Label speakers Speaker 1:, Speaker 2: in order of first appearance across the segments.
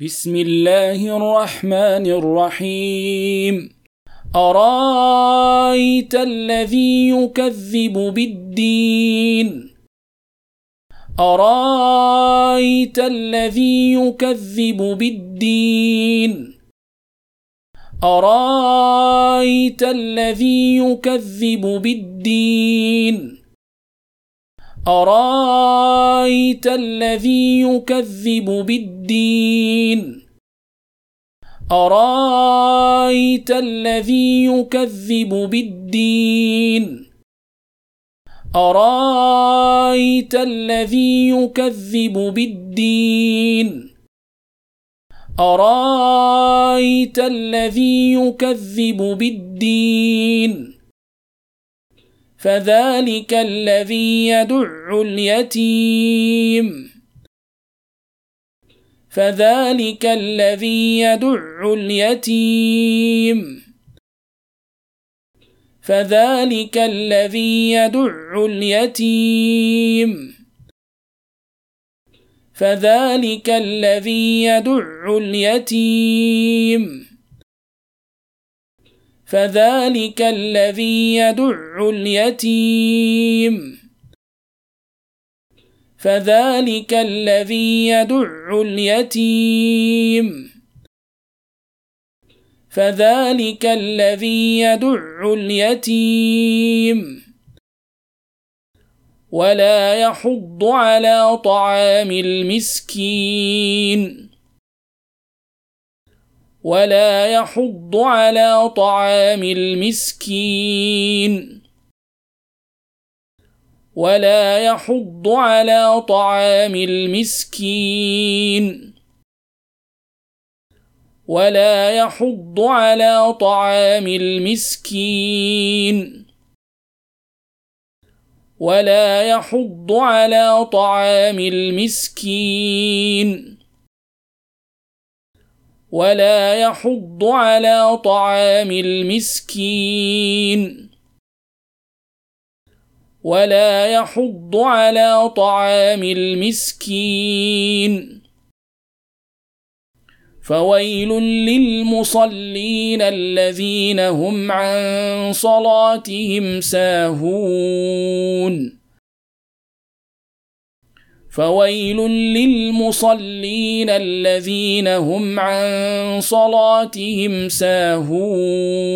Speaker 1: بسم الله الرحمن الرحيم. أرأيت الذي يكذب بالدين؟ أرأيت الذي يكذب بالدين؟ أرأيت الذي يكذب بالدين؟ أرايت الذي يكذب بالدين؟ أرايت الذي يكذب بالدين؟ أرايت الذي يكذب بالدين؟ أرايت الذي يكذب بالدين؟ فذلك الذي يدع اليتيم. فذلك الذي يدع اليتيم. فذلك الذي يدع اليتيم. فذلك الذي يدع اليتيم. فذلك الذي يدع اليتيم. فذلك الذي يدع اليتيم. فذلك الذي يدع اليتيم. ولا يحض على طعام المسكين. ولا يحض على طعام المسكين. ولا يحض على طعام المسكين. ولا يحض على طعام المسكين. ولا يحض على طعام المسكين. ولا يحض على طعام المسكين. ولا يحض على طعام المسكين. فويل للمصلين الذين هم عن صلاتهم ساهون. فويل للمصلين الذين هم عن صلاتهم ساهون.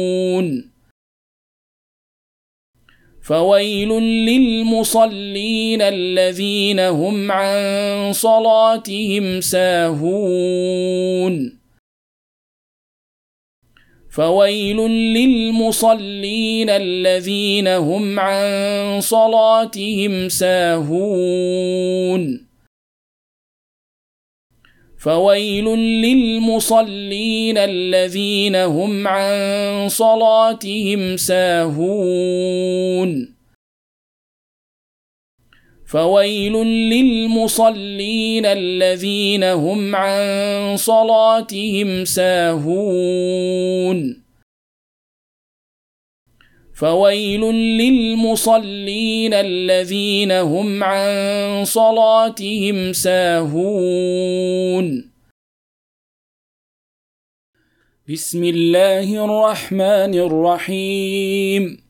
Speaker 1: فويل للمصلين الذين هم عن صلاتهم ساهون. فويل للمصلين الذين هم عن صلاتهم ساهون. فويل للمصلين الذين هم عن صلاتهم ساهون. فويل للمصلين الذين هم عن صلاتهم ساهون. فويل للمصلين الذين هم عن صلاتهم ساهون. بسم الله الرحمن الرحيم.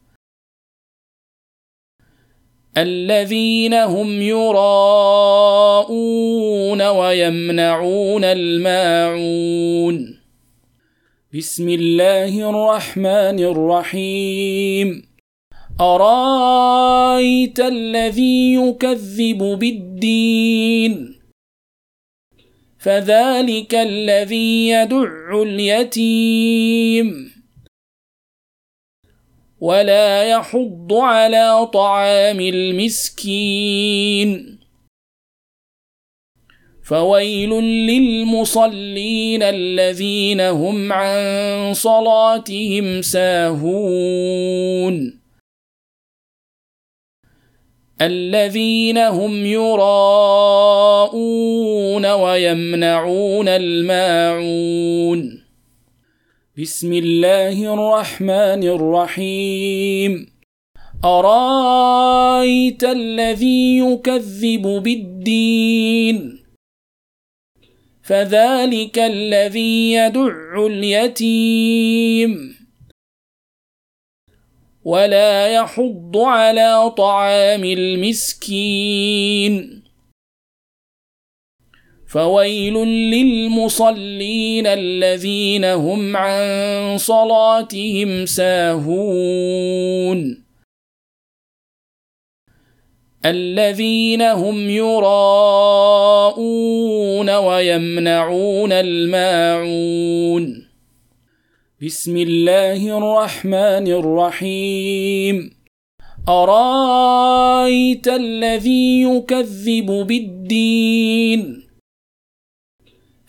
Speaker 1: الذين هم يراءون ويمنعون الماعون. بسم الله الرحمن الرحيم. أرأيت الذي يكذب بالدين؟ فذلك الذي يدع اليتيم. ولا يحض على طعام المسكين. فويل للمصلين الذين هم عن صلاتهم ساهون. الذين هم يراءون ويمنعون الماعون. بسم الله الرحمن الرحيم أرايت الذي يكذب بالدين؟ فذلك الذي يدع اليتيم. ولا يحض على طعام المسكين. فويل للمصلين الذين هم عن صلاتهم ساهون. الذين هم يراءون ويمنعون الماعون. بسم الله الرحمن الرحيم. أرأيت الذي يكذب بالدين؟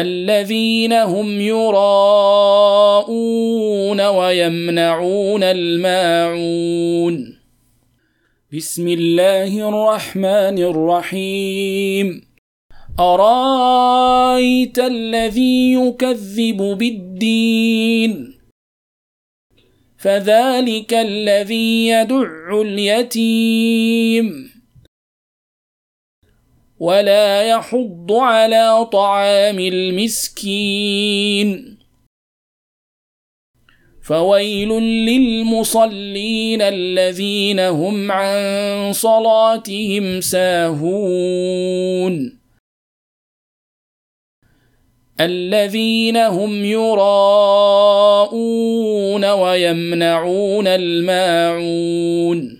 Speaker 1: الذين هم يراءون ويمنعون الماعون. بسم الله الرحمن الرحيم. أرأيت الذي يكذب بالدين؟ فذلك الذي يدع اليتيم. ولا يحض على طعام المسكين. فويل للمصلين الذين هم عن صلاتهم ساهون. الذين هم يراءون ويمنعون الماعون.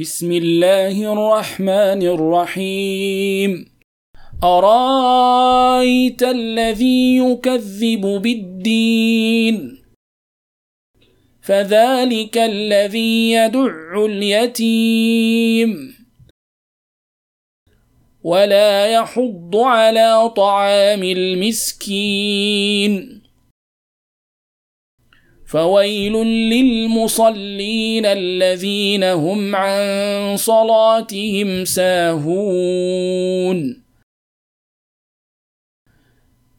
Speaker 1: بسم الله الرحمن الرحيم. أرأيت الذي يكذب بالدين؟ فذلك الذي يدع اليتيم. ولا يحض على طعام المسكين. فويل للمصلين الذين هم عن صلاتهم ساهون.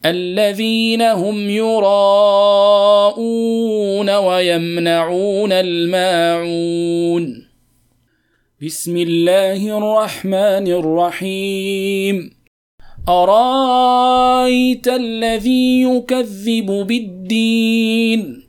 Speaker 1: الذين هم يراءون ويمنعون الماعون. بسم الله الرحمن الرحيم. أرأيت الذي يكذب بالدين؟